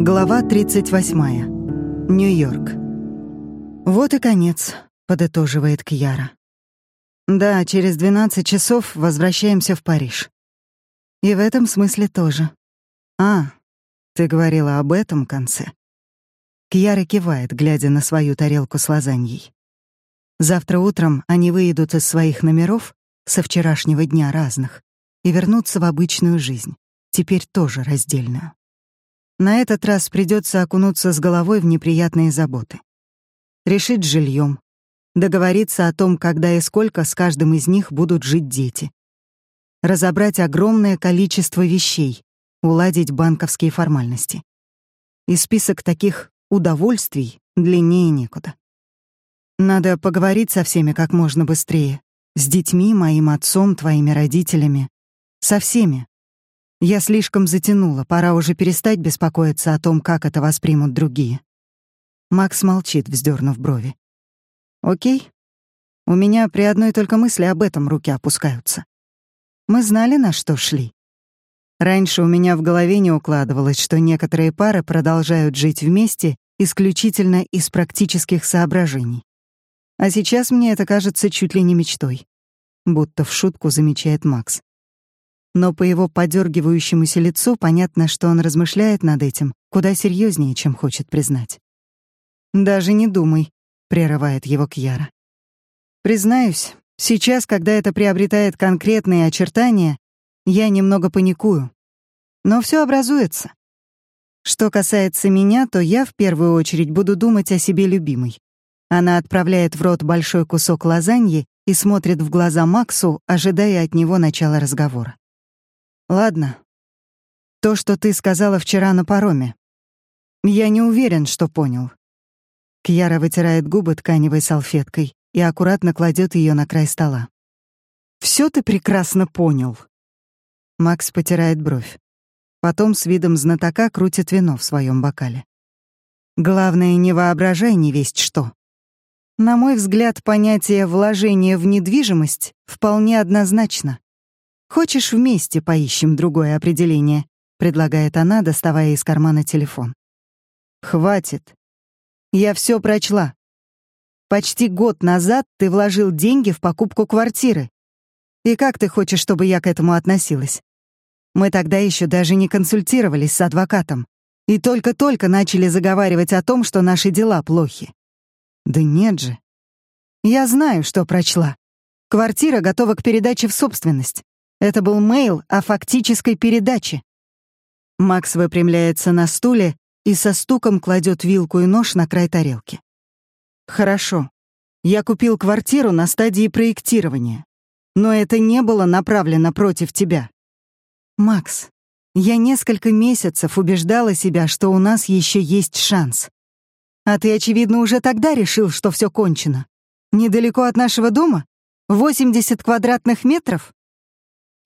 Глава 38. Нью-Йорк. «Вот и конец», — подытоживает Кьяра. «Да, через 12 часов возвращаемся в Париж. И в этом смысле тоже. А, ты говорила об этом конце». Кьяра кивает, глядя на свою тарелку с лазаньей. Завтра утром они выйдут из своих номеров со вчерашнего дня разных и вернутся в обычную жизнь, теперь тоже раздельную. На этот раз придется окунуться с головой в неприятные заботы. Решить жильем, договориться о том, когда и сколько с каждым из них будут жить дети. Разобрать огромное количество вещей, уладить банковские формальности. И список таких удовольствий длиннее некуда. Надо поговорить со всеми как можно быстрее. С детьми, моим отцом, твоими родителями. Со всеми, я слишком затянула, пора уже перестать беспокоиться о том, как это воспримут другие. Макс молчит, вздернув брови. Окей. У меня при одной только мысли об этом руки опускаются. Мы знали, на что шли. Раньше у меня в голове не укладывалось, что некоторые пары продолжают жить вместе исключительно из практических соображений. А сейчас мне это кажется чуть ли не мечтой. Будто в шутку замечает Макс но по его подергивающемуся лицу понятно, что он размышляет над этим куда серьезнее, чем хочет признать. «Даже не думай», — прерывает его Кьяра. «Признаюсь, сейчас, когда это приобретает конкретные очертания, я немного паникую. Но все образуется. Что касается меня, то я в первую очередь буду думать о себе любимой. Она отправляет в рот большой кусок лазаньи и смотрит в глаза Максу, ожидая от него начала разговора. Ладно. То, что ты сказала вчера на пароме. Я не уверен, что понял. Кьяра вытирает губы тканевой салфеткой и аккуратно кладет ее на край стола. Все ты прекрасно понял. Макс потирает бровь. Потом с видом знатока крутит вино в своем бокале. Главное, не воображай не весть что. На мой взгляд, понятие «вложение в недвижимость» вполне однозначно. «Хочешь, вместе поищем другое определение?» — предлагает она, доставая из кармана телефон. «Хватит. Я все прочла. Почти год назад ты вложил деньги в покупку квартиры. И как ты хочешь, чтобы я к этому относилась? Мы тогда еще даже не консультировались с адвокатом и только-только начали заговаривать о том, что наши дела плохи. Да нет же. Я знаю, что прочла. Квартира готова к передаче в собственность. Это был мейл о фактической передаче. Макс выпрямляется на стуле и со стуком кладет вилку и нож на край тарелки. Хорошо. Я купил квартиру на стадии проектирования. Но это не было направлено против тебя. Макс, я несколько месяцев убеждала себя, что у нас еще есть шанс. А ты, очевидно, уже тогда решил, что все кончено. Недалеко от нашего дома? 80 квадратных метров?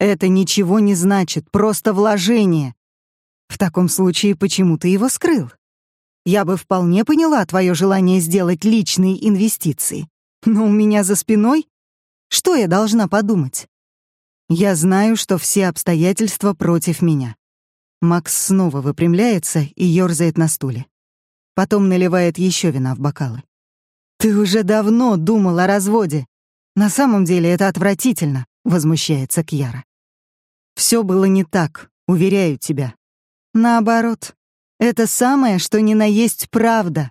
Это ничего не значит, просто вложение. В таком случае почему ты его скрыл? Я бы вполне поняла твое желание сделать личные инвестиции. Но у меня за спиной? Что я должна подумать? Я знаю, что все обстоятельства против меня. Макс снова выпрямляется и ёрзает на стуле. Потом наливает еще вина в бокалы. «Ты уже давно думал о разводе. На самом деле это отвратительно», — возмущается Кьяра. Все было не так, уверяю тебя. Наоборот, это самое, что ни на есть правда.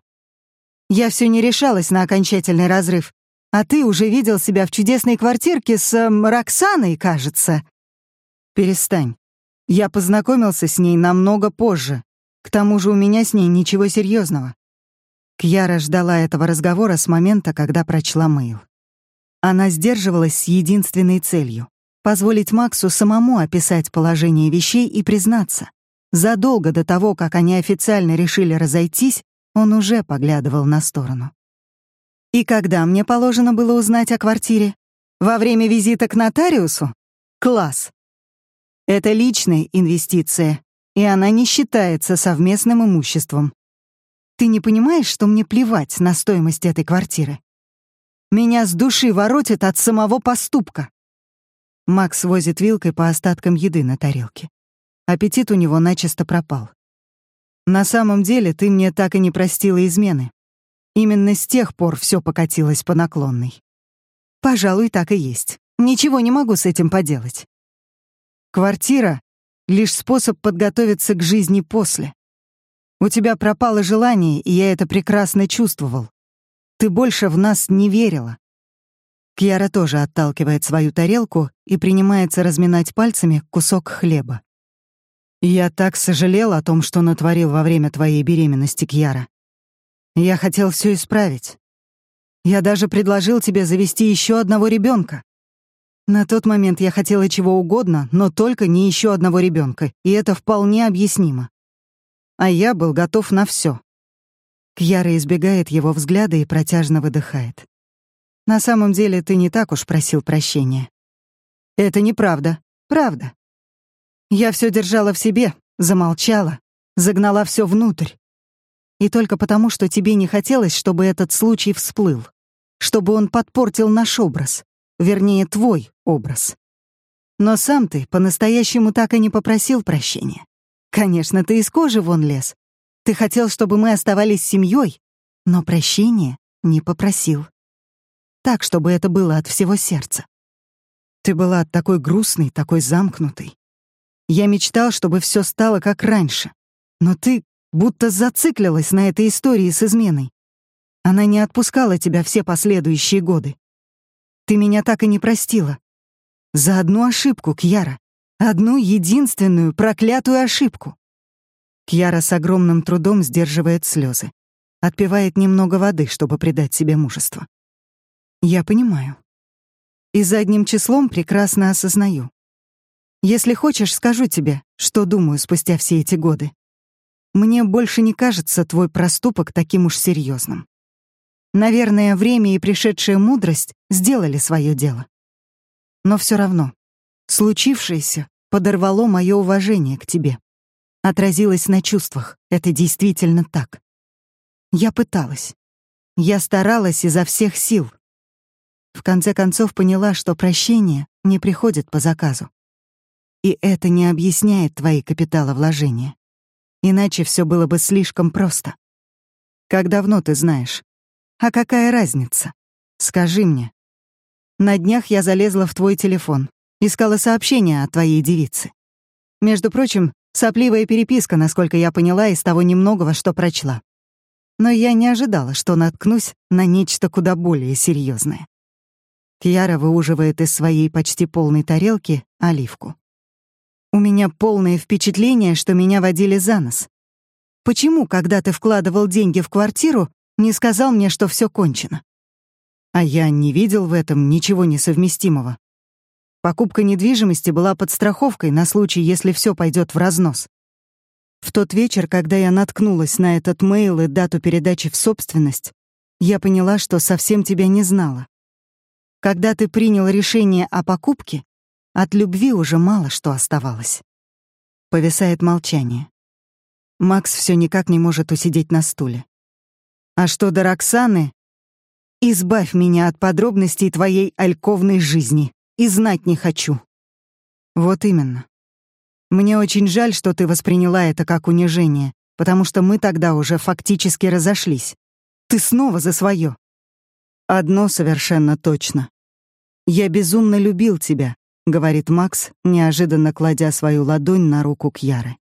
Я все не решалась на окончательный разрыв, а ты уже видел себя в чудесной квартирке с э, Роксаной, кажется. Перестань. Я познакомился с ней намного позже. К тому же у меня с ней ничего серьезного. Кьяра ждала этого разговора с момента, когда прочла мейл. Она сдерживалась с единственной целью позволить Максу самому описать положение вещей и признаться. Задолго до того, как они официально решили разойтись, он уже поглядывал на сторону. «И когда мне положено было узнать о квартире? Во время визита к нотариусу? Класс! Это личная инвестиция, и она не считается совместным имуществом. Ты не понимаешь, что мне плевать на стоимость этой квартиры? Меня с души воротит от самого поступка. Макс возит вилкой по остаткам еды на тарелке. Аппетит у него начисто пропал. На самом деле ты мне так и не простила измены. Именно с тех пор все покатилось по наклонной. Пожалуй, так и есть. Ничего не могу с этим поделать. Квартира — лишь способ подготовиться к жизни после. У тебя пропало желание, и я это прекрасно чувствовал. Ты больше в нас не верила. Кьяра тоже отталкивает свою тарелку и принимается разминать пальцами кусок хлеба. «Я так сожалел о том, что натворил во время твоей беременности, Кьяра. Я хотел все исправить. Я даже предложил тебе завести еще одного ребенка. На тот момент я хотела чего угодно, но только не еще одного ребенка, и это вполне объяснимо. А я был готов на все. Кьяра избегает его взгляда и протяжно выдыхает. На самом деле ты не так уж просил прощения. Это неправда. Правда. Я все держала в себе, замолчала, загнала все внутрь. И только потому, что тебе не хотелось, чтобы этот случай всплыл, чтобы он подпортил наш образ, вернее, твой образ. Но сам ты по-настоящему так и не попросил прощения. Конечно, ты из кожи вон лез. Ты хотел, чтобы мы оставались семьей, но прощения не попросил так, чтобы это было от всего сердца. Ты была такой грустной, такой замкнутой. Я мечтал, чтобы все стало как раньше. Но ты будто зациклилась на этой истории с изменой. Она не отпускала тебя все последующие годы. Ты меня так и не простила. За одну ошибку, Кьяра. Одну единственную проклятую ошибку. Кьяра с огромным трудом сдерживает слезы. Отпивает немного воды, чтобы придать себе мужество. Я понимаю. И задним числом прекрасно осознаю. Если хочешь, скажу тебе, что думаю спустя все эти годы. Мне больше не кажется твой проступок таким уж серьезным. Наверное, время и пришедшая мудрость сделали свое дело. Но все равно, случившееся подорвало мое уважение к тебе. Отразилось на чувствах, это действительно так. Я пыталась. Я старалась изо всех сил, в конце концов поняла, что прощение не приходит по заказу. И это не объясняет твои капиталовложения. Иначе все было бы слишком просто. Как давно ты знаешь? А какая разница? Скажи мне. На днях я залезла в твой телефон, искала сообщения от твоей девицы. Между прочим, сопливая переписка, насколько я поняла из того немногого, что прочла. Но я не ожидала, что наткнусь на нечто куда более серьезное. Кьяра выуживает из своей почти полной тарелки оливку. У меня полное впечатление, что меня водили за нос. Почему, когда ты вкладывал деньги в квартиру, не сказал мне, что все кончено? А я не видел в этом ничего несовместимого. Покупка недвижимости была подстраховкой на случай, если все пойдет в разнос. В тот вечер, когда я наткнулась на этот мейл и дату передачи в собственность, я поняла, что совсем тебя не знала. Когда ты принял решение о покупке, от любви уже мало что оставалось. Повисает молчание. Макс все никак не может усидеть на стуле. А что до Роксаны? Избавь меня от подробностей твоей альковной жизни. И знать не хочу. Вот именно. Мне очень жаль, что ты восприняла это как унижение, потому что мы тогда уже фактически разошлись. Ты снова за свое. Одно совершенно точно. «Я безумно любил тебя», — говорит Макс, неожиданно кладя свою ладонь на руку Кьяры.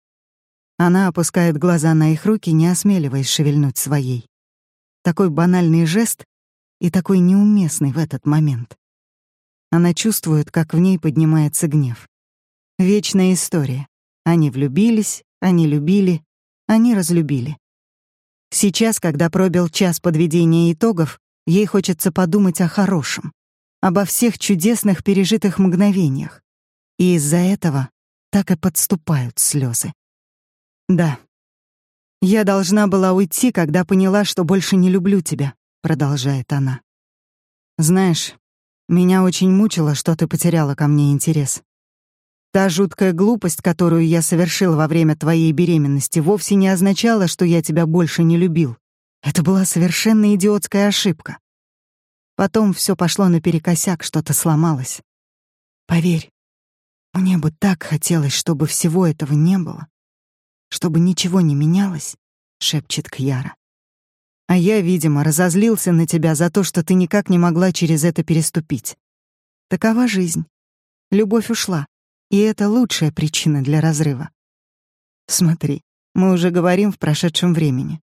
Она опускает глаза на их руки, не осмеливаясь шевельнуть своей. Такой банальный жест и такой неуместный в этот момент. Она чувствует, как в ней поднимается гнев. Вечная история. Они влюбились, они любили, они разлюбили. Сейчас, когда пробил час подведения итогов, ей хочется подумать о хорошем, обо всех чудесных пережитых мгновениях. И из-за этого так и подступают слезы. Да. Я должна была уйти, когда поняла, что больше не люблю тебя, продолжает она. Знаешь, меня очень мучило, что ты потеряла ко мне интерес. Та жуткая глупость, которую я совершил во время твоей беременности, вовсе не означала, что я тебя больше не любил. Это была совершенно идиотская ошибка. Потом все пошло наперекосяк, что-то сломалось. Поверь, мне бы так хотелось, чтобы всего этого не было. чтобы ничего не менялось?» — шепчет Кьяра. «А я, видимо, разозлился на тебя за то, что ты никак не могла через это переступить. Такова жизнь. Любовь ушла, и это лучшая причина для разрыва. Смотри, мы уже говорим в прошедшем времени.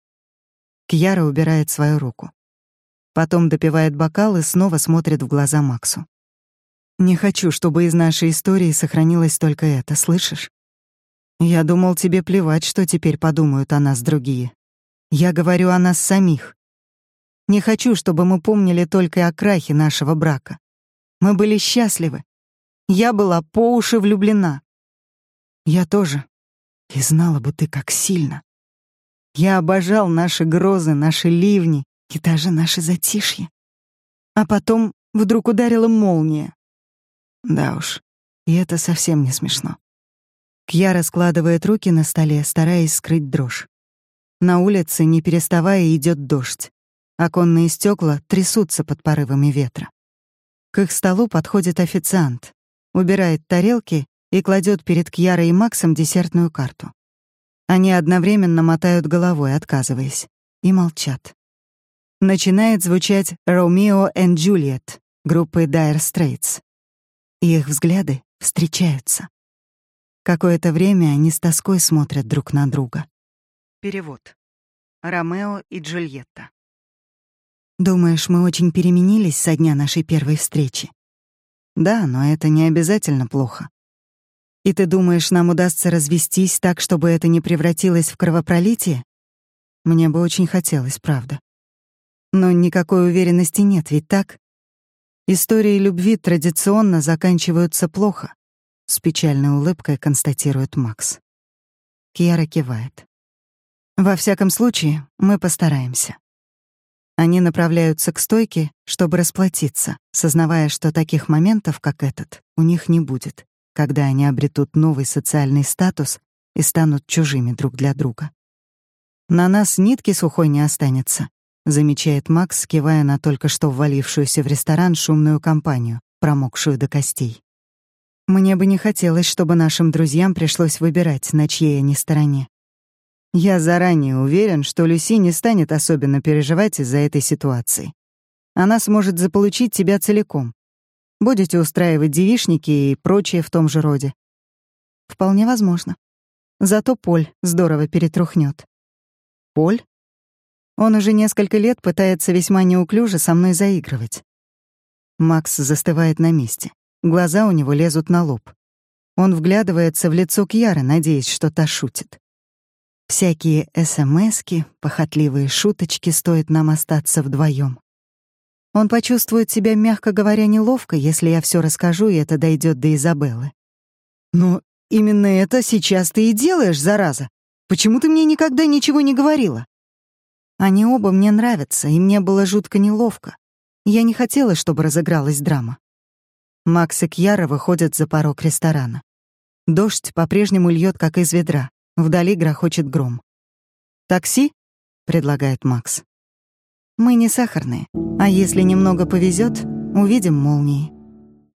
Кьяра убирает свою руку. Потом допивает бокал и снова смотрит в глаза Максу. «Не хочу, чтобы из нашей истории сохранилось только это, слышишь? Я думал, тебе плевать, что теперь подумают о нас другие. Я говорю о нас самих. Не хочу, чтобы мы помнили только о крахе нашего брака. Мы были счастливы. Я была по уши влюблена. Я тоже. И знала бы ты, как сильно. Я обожал наши грозы, наши ливни и даже наши затишья. А потом вдруг ударила молния. Да уж, и это совсем не смешно. Кьяра складывает руки на столе, стараясь скрыть дрожь. На улице, не переставая, идет дождь. Оконные стекла трясутся под порывами ветра. К их столу подходит официант, убирает тарелки и кладет перед Кьярой и Максом десертную карту. Они одновременно мотают головой, отказываясь, и молчат. Начинает звучать «Ромео и Джульет» группы Dire Straits. Их взгляды встречаются. Какое-то время они с тоской смотрят друг на друга. Перевод. Ромео и Джульетта. Думаешь, мы очень переменились со дня нашей первой встречи? Да, но это не обязательно плохо. И ты думаешь, нам удастся развестись так, чтобы это не превратилось в кровопролитие? Мне бы очень хотелось, правда. Но никакой уверенности нет, ведь так? Истории любви традиционно заканчиваются плохо, с печальной улыбкой констатирует Макс. Кьяра кивает. Во всяком случае, мы постараемся. Они направляются к стойке, чтобы расплатиться, сознавая, что таких моментов, как этот, у них не будет, когда они обретут новый социальный статус и станут чужими друг для друга. «На нас нитки сухой не останется», — замечает Макс, кивая на только что ввалившуюся в ресторан шумную компанию, промокшую до костей. «Мне бы не хотелось, чтобы нашим друзьям пришлось выбирать, на чьей они стороне. Я заранее уверен, что Люси не станет особенно переживать из-за этой ситуации. Она сможет заполучить тебя целиком. Будете устраивать девишники и прочее в том же роде. Вполне возможно. Зато Поль здорово перетрухнет. Поль? Он уже несколько лет пытается весьма неуклюже со мной заигрывать. Макс застывает на месте. Глаза у него лезут на лоб. Он вглядывается в лицо Кьяры, надеясь, что та шутит. Всякие СМСки, похотливые шуточки стоит нам остаться вдвоем. Он почувствует себя, мягко говоря, неловко, если я все расскажу, и это дойдет до Изабеллы. Но именно это сейчас ты и делаешь, зараза. Почему ты мне никогда ничего не говорила? Они оба мне нравятся, и мне было жутко неловко. Я не хотела, чтобы разыгралась драма. Макс и Кьяра выходят за порог ресторана. Дождь по-прежнему льет, как из ведра. Вдали грохочет гром. «Такси?» — предлагает Макс. «Мы не сахарные, а если немного повезет, увидим молнии».